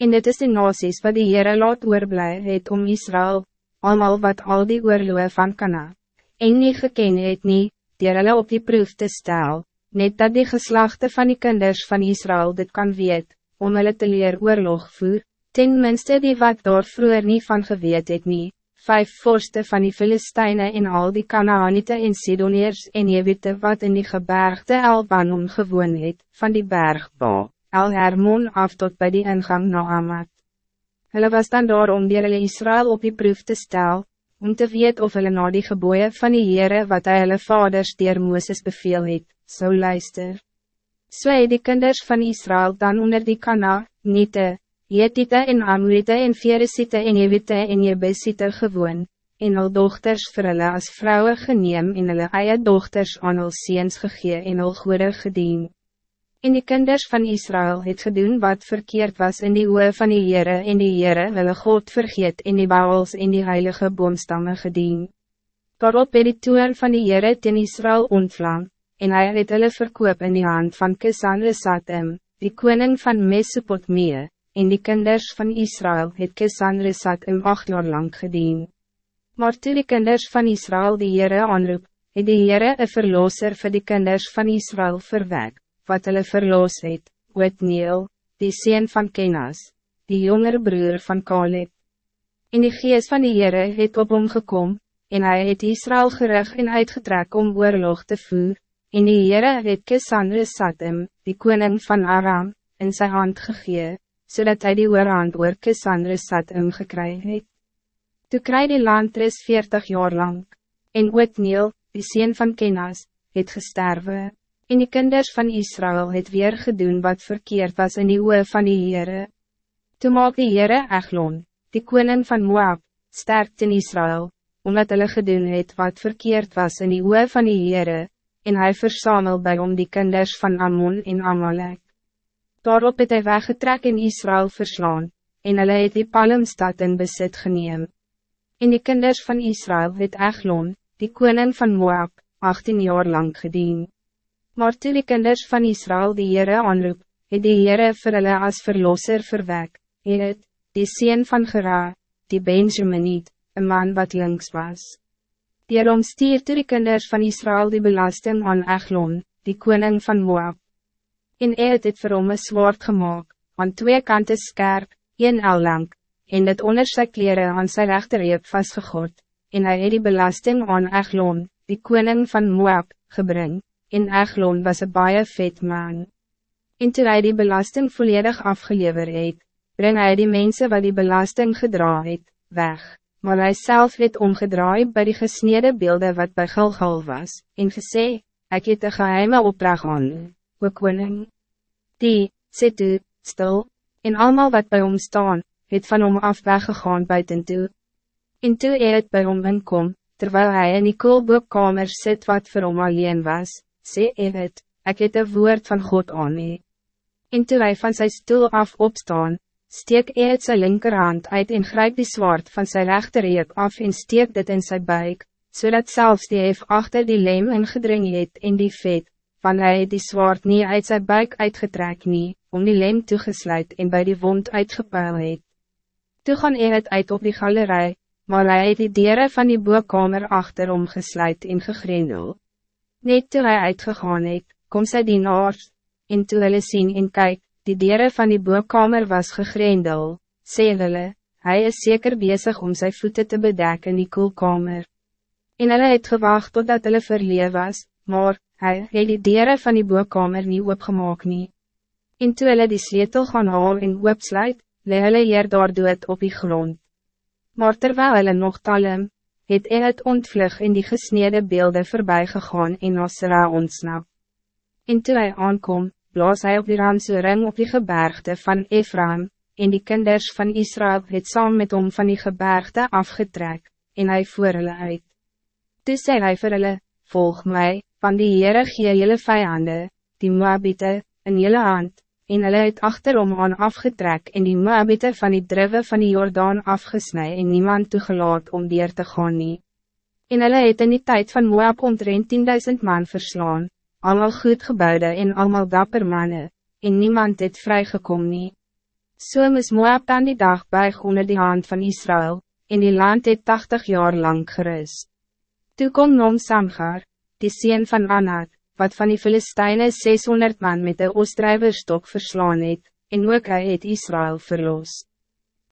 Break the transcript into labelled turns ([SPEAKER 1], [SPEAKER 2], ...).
[SPEAKER 1] En dit is die nasies wat die Heere laat oorblij het om Israël, allemaal wat al die oorloe van Kana, en nie geken het nie, dier hulle op die proef te stel, net dat die geslachten van die kinders van Israël dit kan weet, om hulle te leer oorlog voer, ten minste die wat daar vroeger niet van geweet het nie, vijf vorsten van die Filisteine en al die Kanaanite en Sidoniers en Jewite wat in die gebergte Elbanon gewoon het, van die bergbouw. El Hermon af tot bij die ingang na Amat. Hulle was dan daar om dier hulle Israël op die proef te stel, om te weet of hulle na die geboeien van die Heere wat hy hulle vaders dier Mooses beveel het, so luister. So het die kinders van Israël dan onder die Kana, Niete, Jetite en Amorite en Veresite en Jewite en Jebesite gewoon, en al dochters vir hulle as vrouwen geneem en hulle eie dochters aan hul seens gegee en hul goede gedien. En die kinders van Israël het gedoen wat verkeerd was in die oe van die Heere en die Heere hulle God vergeet in die bouwels en die heilige boomstammen gedien. Daarop het die toer van die Heere ten Israël ontvlam, en hij het hulle verkoop in die hand van Kisan Resatem, die koning van Mesopotmie, en die kinders van Israël het Kisan Resatem acht jaar lang gedien. Maar toe die kinders van Israël die Heere aanroep, het die Heere een verloser vir die kinders van Israël verwek wat hulle verloos het, Oetneel, die sien van Kenas, die jongere broer van Caleb. In die gees van die Heere het op hom gekom, en hij het Israël gerig en uitgetrek om oorlog te voer, en die Heere het Kisandre Satem, die koning van Aram, in zijn hand gegee, zodat hij die oorhand oor Kisandre Satem gekry het. Toe kry die land res 40 jaar lang, en Oetneel, die sien van Kenas, het gesterwe. En die kinders van Israël het weer gedoen wat verkeerd was in die oe van die Heere. Toe maak die Heere Eglon, die koning van Moab, sterk in Israël, omdat hulle gedoen het wat verkeerd was in die oe van die Heere, en hij versamel bij om die kinders van Ammon en Amalek. Daarop het hy weggetrek in Israël verslaan, en hulle het die Palmstad in besit geneem. En die kinders van Israël het Eglon, die koning van Moab, 18 jaar lang gediend. Maar toe die kinders van Israël die Heere aanroep, het die Heere vir hulle as verlosser verwek, het, die sien van Gera, die Benjaminiet, een man wat links was. Daarom stier toe die kinders van Israël die belasting aan Eglon, die koning van Moab. En hy het het vir hom een zwaard gemaakt, aan twee kanten skerp, een el lang, en het onder sy kleren aan sy rechterreep vastgegord, en hy het die belasting aan Eglon, die koning van Moab, gebring en Eglon was een baie vet man. En toe hy die belasting volledig afgeleverd het, breng hy die mensen wat die belasting gedra het, weg, maar hij zelf het omgedraai bij die gesneden beelden wat bij Gilgal was, en gesê, ek het een geheime opdracht aan, o koning. Die, sê toe, stil, en allemaal wat bij hom staan, het van hom af weggegaan buiten toe. En toe hy het by hom inkom, terwijl hij in die koolboekkamer sit wat vir hom alleen was, sê Evet, ek het een woord van God aan nie. En toe hy van sy stoel af opstaan, steek Evet sy linkerhand uit en grijp die zwaard van sy rechterreep af en steek dit in sy buik, zodat zelfs die hef achter die leem ingedring het en die vet, van hy het die zwaard niet uit sy buik uitgetrek nie, om die leem toegesluit en bij die wond uitgepuil het. Toe gaan Evet uit op die galerij, maar hij het die dieren van die boekkamer achterom gesluit en gegrendel. Net toe hy uitgegaan het, kom sy dienaars, en toe hulle sien en kyk, die dieren van die boekkamer was gegrendel, sê hulle, hy is zeker bezig om zijn voeten te bedekken in die koelkamer. En hulle het gewacht totdat hulle verlee was, maar, hy het die dieren van die boekkamer nie oopgemaak nie. En toe hulle die sleutel gaan haal en oopsluit, le hulle hier daar dood op die grond. Maar terwijl hulle nog talem, het hy het ontvlug in die gesneden beelden voorbij gegaan en Nasra ontsnap. En toe hy aankom, blaas hy op die ring op die gebergte van Ephraim, en die kinders van Israël het saam met hom van die gebergte afgetrek, en hij voer hulle uit. Toe sê hy vir hulle, volg mij, van die Heere gee jylle vijanden, die Moabite, in jylle hand, en hulle het achterom aan afgetrek en die Moabite van die drive van die Jordaan afgesnij en niemand toegelaat om dier te gaan nie. En hulle het in die tijd van Moab omtrent 10.000 man verslaan, allemaal goed gebouwde en allemaal dapper mannen, en niemand het vrygekom nie. So moes Moab dan die dag buig onder die hand van Israël, en die land het 80 jaar lang gerust. Toe kom Nom Samgar, die sien van Anat, wat van die Filisteine 600 man met de oostrijverstok verslaan het, en ook hy het Israël verlost.